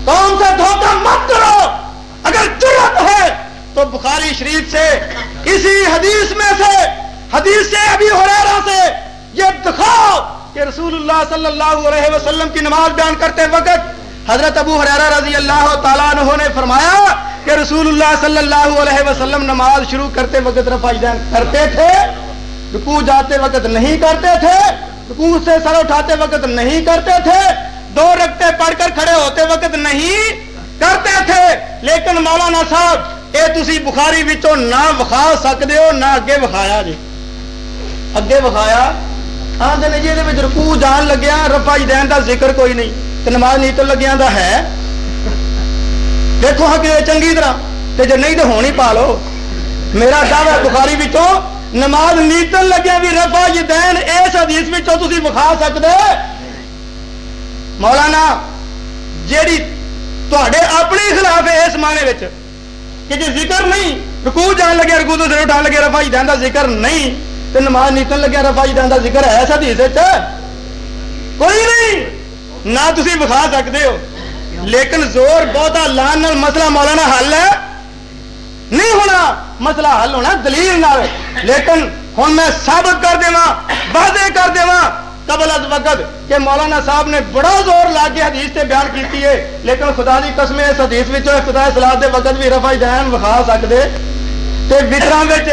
کون سا دھوکہ مت کرو۔ اگر ضرورت ہے تو بخاری شریف سے، اسی حدیث میں سے، حدیث سے ابھی ہریرا سے یہ دکھاؤ کہ رسول اللہ صلی اللہ علیہ وسلم کی نماز بیان کرتے وقت حضرت ابو حریرہ رضی اللہ تعالیٰ عنہ نے فرمایا کہ رسول اللہ صلی اللہ علیہ وسلم نماز شروع کرتے وقت رفع کرتے تھے، رکوع جاتے وقت نہیں کرتے تھے، رکوع سے سر اٹھاتے وقت نہیں کرتے تھے، دو رکھتے پڑھ کر کھڑے ہوتے وقت نہیں کرتے تھے۔ لیکن مولانا صاحب، اے تسی بخاری وچوں نہ وکھا سکتے ہو، نہ اگے وکھایا جی۔ اگے وکھایا۔ آدھے نے جی یہ رکوع جان لگیا رفا دین دا ذکر کوئی نہیں۔ تو نماز نیت لگیا دا ہے۔ دیکھو ہاں کہ چنگی طرح تے جے نہیں تو ہونی پا لو میرا دعوی بخاری وچوں نماز نیتن لگیا بھی رفا دین اس حدیث میں تھی بخا سکتے مولانا جیڑی تے اپنے خلاف ہے اس معنی وچ کہ جی ذکر نہیں رکوع جان لگیا رکوع تو سر اٹھان لگیا رفا دین کا ذکر نہیں تو نماز نیتن لگیا رفا دین کا ذکر ہے اس حدیث وچ کوئی نہیں نہ تھی بخا سکتے ہو لیکن زور بہتا لان مسئلہ مولانا حل ہے۔ نہیں ہونا، مسئلہ حل ہونا دلیل نہ لیکن ہوں میں ثابت کر دیا وعدے کر دیا قبل از وقت کہ مولانا صاحب نے بڑا زور لا کے حدیث سے بیان کیتی ہے۔ لیکن خدا دی قسم اس حدیث وچ خدا سلاد دے وقت بھی رفع دین وکھا سکدے۔ تے وتراں وچ،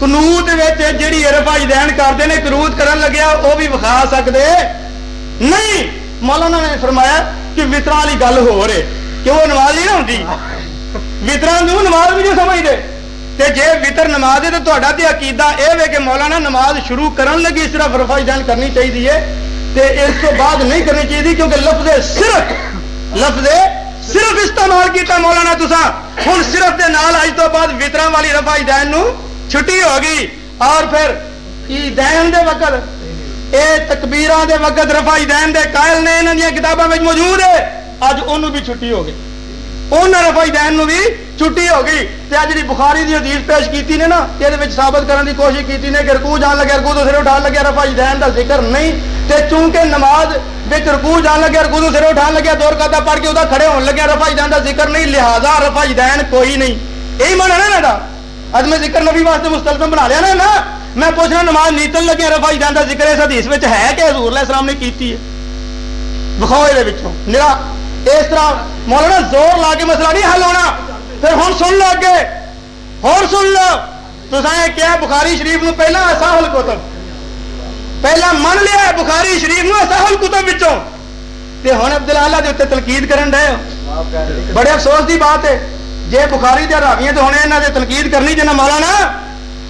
قنوت وچ جڑی رفع دین کردے نے، قنوت کرن لگیا او بھی وکھا سکدے۔ نہیں، مولانا نے فرمایا کہ وطرا والی گل ہو رہے کہ وہ نماز ہی نہ ہوتی وطرا نماز بھی نہیں سمجھتے تے جے وطر نماز ہے تو تہاڈا تے عقیدہ اے وے کہ مولانا نماز شروع کرن لگی اس طرح جان کرنی چاہیے تے اس تو بعد نہیں کرنی چاہیے کیونکہ لفظ صرف لفظ صرف استعمال کیتا مولانا تسا ہن صرف دے نال اج تو بعد وطراں والی رفائی دین چھٹی ہو گئی اور پھر دین دے وقت اے تکبیراں دے وقت رفائی دین دے قائل نے انہاں دی کتاباں وچ موجود ہے۔ اج اونوں بھی چھٹی ہو گئی۔ انہاں رفائی دین نو بھی چھٹی ہو گئی۔ تے اج جڑی بخاری دی حدیث پیش کیتی نے نا تے وچ ثابت کرن دی کوشش کیتی نے کہ رکوع جان لگے، رکوع تو سر اٹھان لگے، رفائی دین دا ذکر نہیں۔ تے چونکہ نماز وچ رکوع جان لگے، رکوع تو سر اٹھان لگے دو رکعتاں پڑھ کے اودا کھڑے ہون لگے، رفائی دین دا ذکر نہیں، لہذا رفائی دین کوئی نہیں۔ یہی مانا نا دا ذکر نبی واسطے مستلزم بنا لیا نا۔ میں پوچھنا نماز نیتن لگے رفائی دین دا ذکر اس حدیث وچ ہے کہ حضور علیہ السلام نے کیتی ہے بخاؤ یہ وچوں میرا اس طرح مولانا زور لا کے مسئلہ نہیں حل ہونا پھر ہوں سن لو اگے ہوں سن لو تو کیا بخاری شریف نو پہلا اصاحل کتب پہلا من لیا ہے بخاری شریف نو اصاحل کتب وچوں تے ہن عبداللہ دے اوتے تنقید کرن دے بڑے افسوس دی بات ہے جے بخاری دے راویاں تے ہن انہاں دے تنقید کرنی جنا مولانا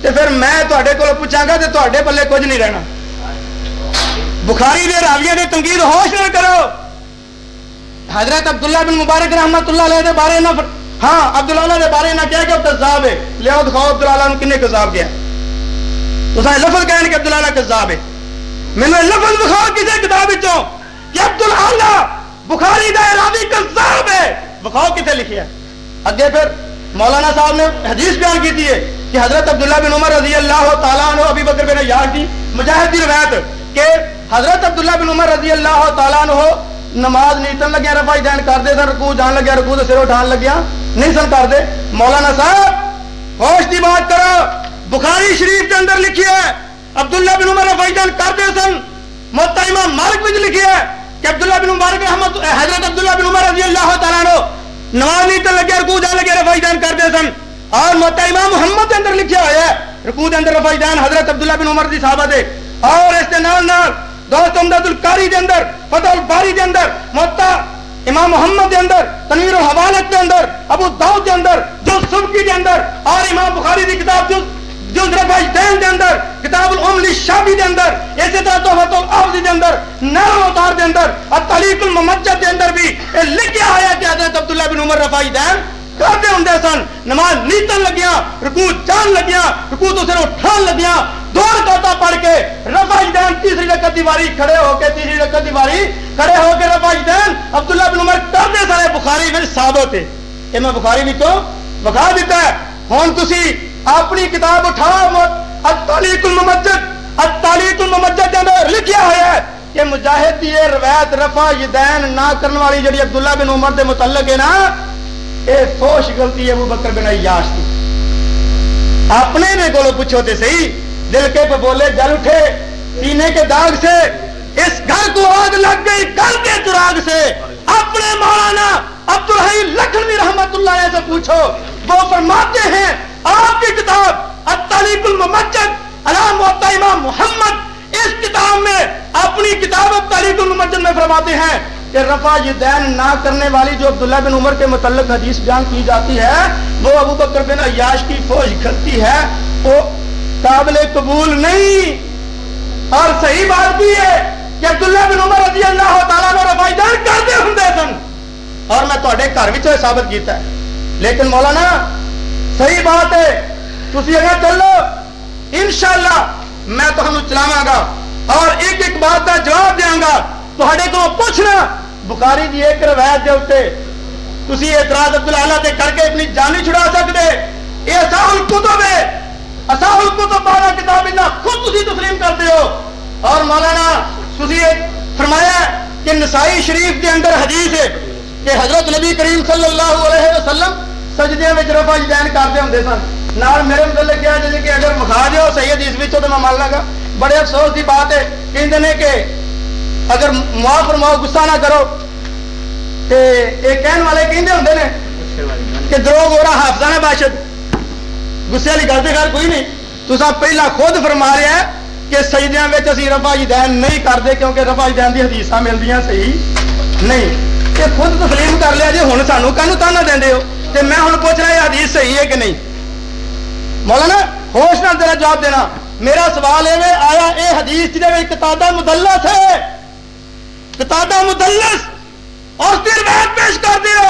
تے پھر میں تواڈے کول پوچھاں گا تو تے پلے کچھ نہیں رہنا۔ بخاری دے راویاں دے تنقید ہوش نہ کرو۔ حضرت عبداللہ بن مبارک رحمت اللہ علیہ دے بارے نہ ہاں عبداللہ دے بارے نہ کیا کہ کذاب ہے۔ لیاؤ دکھاؤ عبداللہ نے کنے کذاب کیا۔ تو سارے لفظ کہنے کہ عبداللہ کذاب ہے۔ میں نے لفظ دکھاؤ کسی کتاب وچوں کہ عبداللہ بخاری دا راوی کذاب ہے۔ دکھاؤ کتے لکھیا ہے۔ اگے پھر مولانا صاحب نے حدیث بیان کی ہے۔ کہ حضرت عبداللہ بن عمر رضی اللہ تعالیٰ عنہ، ابی بکر بن یار دی جی، مجاہد دی روایت کہ حضرت عبداللہ بن عمر رضی اللہ تعالیٰ عنہ نماز نیتن لگیا، رفائی دین کرتے سن، رکوع جان لگیا، رکوع تو سر اٹھان لگیا، نہیں سن کرتے مولانا صاحب، ہوش دی بات کرو۔ بخاری شریف کے اندر لکھی ہے، عبداللہ بن عمر رفائی دین کرتے سن۔ موتا امام مالک میں لکھی ہے کہ عبداللہ بن مبارک احمد حضرت عبداللہ بن عمر رضی اللہ تعالیٰ عنہ نماز نیتن لگیا، رکوع جان لگیا، رفائی دین کرتے سن۔ اور موتا امام محمد کے اندر لکھا ہوا ہے رکوع کے اندر رفائی دین حضرت عبداللہ بن عمر دی صحابہ دے اور اس کے نال نال دوست امداد القاری دے اندر فتح الباری دے اندر موتا امام محمد دے اندر تنویر الحوالت دے اندر ابو داؤد دے اندر جو سبکی دے اندر اور امام بخاری دی کتاب جو جو رفائی دین دے اندر کتاب الام للشابی دے اندر اسی طرح تحفۃ الافض دے اندر نرم اوتار دے اندر التعلیق الممجد دے اندر بھی یہ لکھا ہے کہ حضرت عبداللہ بن عمر رفائی دین کرتے ہوں سن، نماز نیتن لگیا، رکوع جان لگیا، رکوع تو سر اٹھان لگیا دو رکعتاں پڑھ کے رفع دین تیسری رکعت دی واری کھڑے ہو کے، تیسری رکعت دی واری کھڑے ہو کے رفع دین عبداللہ بن عمر کرتے سارے بخاری میں ثابت ہے یہ میں بخاری بھی تو بخا دیتا ہے۔ ہن تسی اپنی کتاب اٹھاؤ التعلیق الممجد التعلیق الممجد کے اندر لکھیا ہوا ہے کہ مجاہد دی روایت رفع دین نہ کرنے والی جڑی عبداللہ بن عمر دے متعلق ہے نا اے فوش غلطی ہے، ابو بکر بن عیاش کی۔ اپنے نے کو پوچھو تے صحیح، دل کے پہ بولے، جل اٹھے سینے کے داغ سے، اس گھر کو آگ لگ گئی کل کے چراغ سے۔ اپنے مولانا عبد الحی لکھنوی رحمت اللہ علیہ سے پوچھو، وہ فرماتے ہیں، آپ کی کتاب التعلیق الممجد علام امام محمد، اس کتاب میں اپنی کتاب التعلیق الممجد میں فرماتے ہیں کہ رفع دین نہ کرنے والی جو عبداللہ بن عمر کے متعلق حدیث بیان کی جاتی ہے، وہ ابو بکر بن عیاش کی فوج غلطی ہے، وہ قابل قبول نہیں۔ اور صحیح بات بھی ہے کہ عبداللہ بن عمر رضی اللہ تعالیٰ نے رفع دین کرتے ہوں سن۔ اور میں تے گھر بھی ثابت کیتا ہے۔ لیکن مولانا، صحیح بات ہے۔ تھی اگر چلو، انشاءاللہ میں تمہیں چلاوا گا۔ اور ایک ایک بات کا جواب دیا گا تے کو پوچھنا، بخاری کی ایک روایت کے اتنے تھی اعتراض عبداللہ سے کر کے اپنی جانی چھڑا سکتے یہ اصاحل کتب ہے اصاحل کتب بارہ کتاب خود تھی تسلیم کرتے ہو۔ اور مولانا تھی فرمایا کہ نسائی شریف کے اندر حدیث ہے کہ حضرت نبی کریم صلی اللہ علیہ وسلم سجدے میں رفا دین کرتے ہوں سن۔ نال میرے متعلق کیا جی کہ اگر مکھا دیو صحیح حدیث تو میں مان لگا۔ بڑے افسوس کی بات ہے کہ کہ اگر ماں فرماؤ گسا نہ کرو۔ تو یہ کہنے والے کہندے ہوں نے کہ دروگ ہو رہا حافظہ نہ باشد۔ گسے والی گل تے گل کوئی نہیں۔ تسا پہلا خود فرما رہے ہے کہ سجدیاں وچ اسی رفع یدین نہیں کرتے کیونکہ رفا رفع کی حدیث ملتی ہیں صحیح نہیں۔ یہ خود تسلیم کر لیا جی ہوں سانو کانو تانا دیندے ہو؟ تو میں ہوں پوچھ رہا یہ حدیث صحیح ہے کہ نہیں؟ مولانا، ہوش نہ تیرا جواب دینا۔ میرا سوال ہے آیا، اے حدیث جی، جڑے کتابہ مدلس ہے قطادہ مدلس اور تیر وحد پیش کر دیو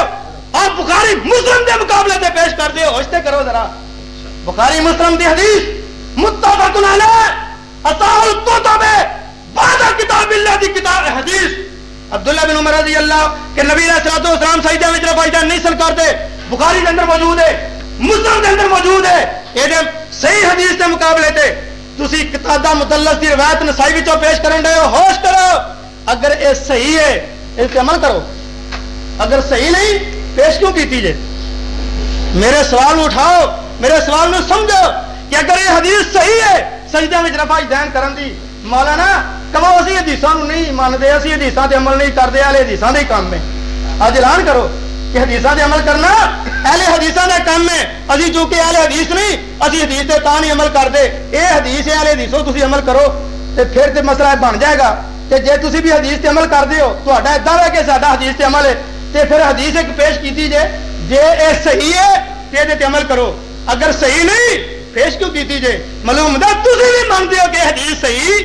اور بخاری مسلم دے مقابلے دے پیش کر دیو ہوشتے کرو ذرا۔ بخاری مسلم دی حدیث متفق علیہ۔ اصحاب الکتب۔ بعد کتاب اللہ دی کتاب حدیث۔ عبداللہ بن عمر رضی اللہ کہ نبی علیہ الصلوۃ والسلام سجدے وچ رفعہ نہیں سل کرتے۔ بخاری دے اندر موجود ہے۔ مسلم دے اندر موجود ہے۔ اے دے صحیح حدیث دے مقابلے تے تسی کتابہ مدلس دی روایت نسائی وچوں پیش کرن دے ہوش کرو۔ اگر اے صحیح ہے، اس تے عمل کرو۔ اگر صحیح نہیں، پیش کیوں کیتی جے میرے سوال اٹھاؤ، میرے سوال نو سمجھو کہ اگر یہ حدیث صحیح ہے سجدے میں رفع دین کرن دی، مولانا کمو اسی حدیثاں نو نہیں مانتے اسی حدیثاں تے عمل نہیں کرتے اہل حدیثاں دے کام میں۔ اج اعلان کرو کہ حدیثاں تے عمل کرنا اہل حدیثاں دا کام ہے اسی چونکہ اہل حدیث نہیں، اسی حدیث تے تا نہیں عمل کرتے اے حدیث ہے اہل حدیثوں تسی عمل کرو، تے پھر تے مسئلہ بن جائے گا۔ تے جے تسی بھی حدیث تے عمل کردے ہو، تہاڈا ادعا ہے کہ ساڈا حدیث تے عمل ہے۔ تے پھر حدیث ایک پیش کیتی جے جے اے صحیح ہے، تے دے تے عمل کرو۔ اگر صحیح نہیں، پیش کیوں کیتی جے؟ معلوم دا تسی بھی مانتے ہو کہ حدیث صحیح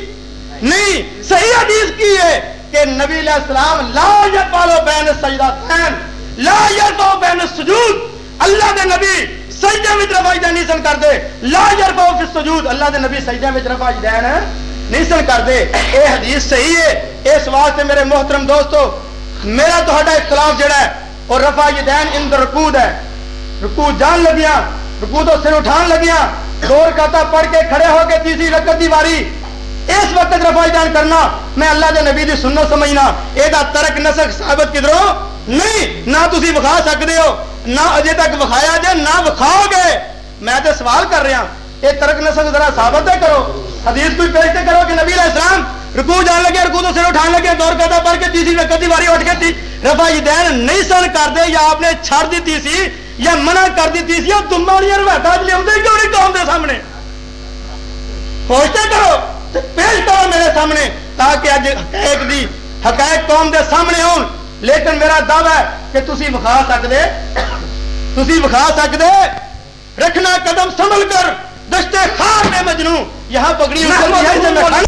نہیں۔ صحیح حدیث کی ہے کہ نبی علیہ السلام، لا یقالو بین السجدتین، لا یرفعو بین السجود۔ اللہ دے نبی سجدے وچ رفع جان نہیں سن کردے۔ لا یرفعو فی السجود۔ اللہ دے نبی سجدے وچ رفع جان نہیں سن کردے اے حدیث صحیح ہے۔ اس واسطے میرے محترم دوستو، میرا تہاڈا اختلاف جڑا ہے، اور رفع یدین ان رکوع ہے۔ رکوع جان لگیاں رکوع تو سر اٹھان لگیاں۔ دو رکعتاں پڑھ کے کھڑے ہو کے تیسری رکعت دی واری۔ اس وقت رفع جان کرنا، میں اللہ دے نبی دی سنت سمجھنا۔ اے دا ترک نسخ ثابت کدھروں نہیں، نہ تسی وکھا سکدے ہو، نہ اجے تک وکھایا جے نہ وکھاؤ گے۔ میں تے سوال کر رہا ہاں، اے ترک نسخ ذرا ثابت تے کرو۔ حدیث کوئی پیش تے کرو کہ نبی علیہ السلام رکوع جان لگے، رکوع تو سر اٹھان لگے، دور کتا پڑھ کے تیسری رکعت دی واری اٹھ کے تھی۔ رفع دین نہیں سن کردے یا آپ نے چھڑ دیتی سی یا منع کر دیتی سی اور دماں والی روایتاں لے اوندے کیوں نہیں قوم دے سامنے۔ ہوشتے کرو تے پیش کرو میرے سامنے تاکہ اج حقائق دی، حقائق قوم دے سامنے ہون۔ لیکن میرا دعویٰ ہے کہ تسی وکھا سکدے، تسی وکھا سکدے۔ رکھنا قدم سنبھل کر۔ دشتے خار میں مجنوں یہاں پگڑی